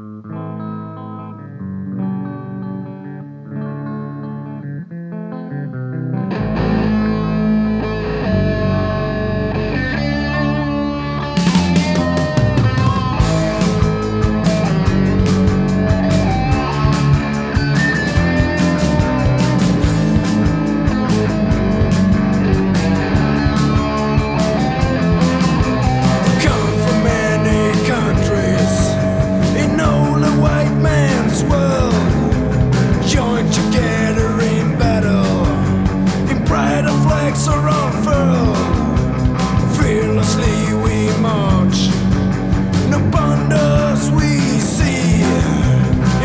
Música flags are unfurled. Fearlessly we march, borders we see.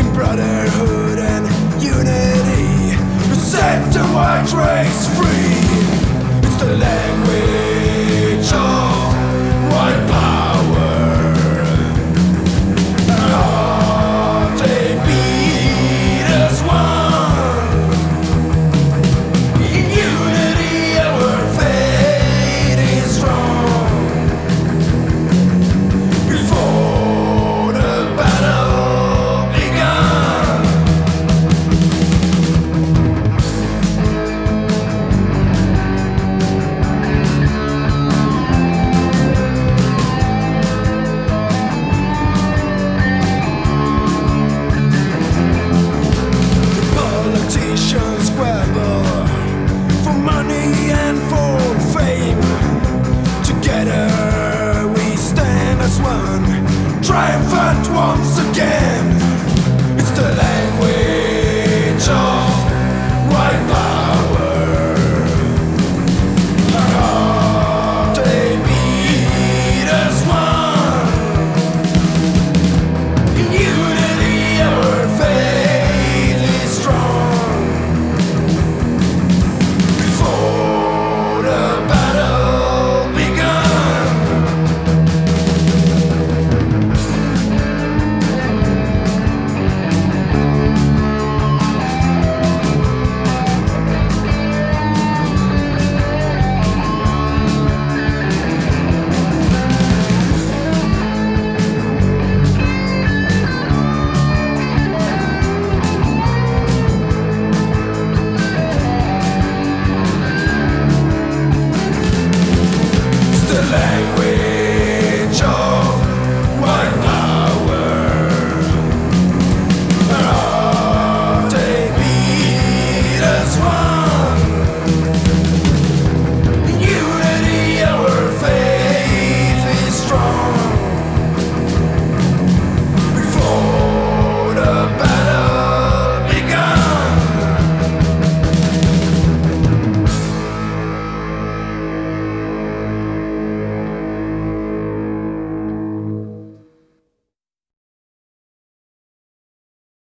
In brotherhood and unity, we set the white race free. It's the language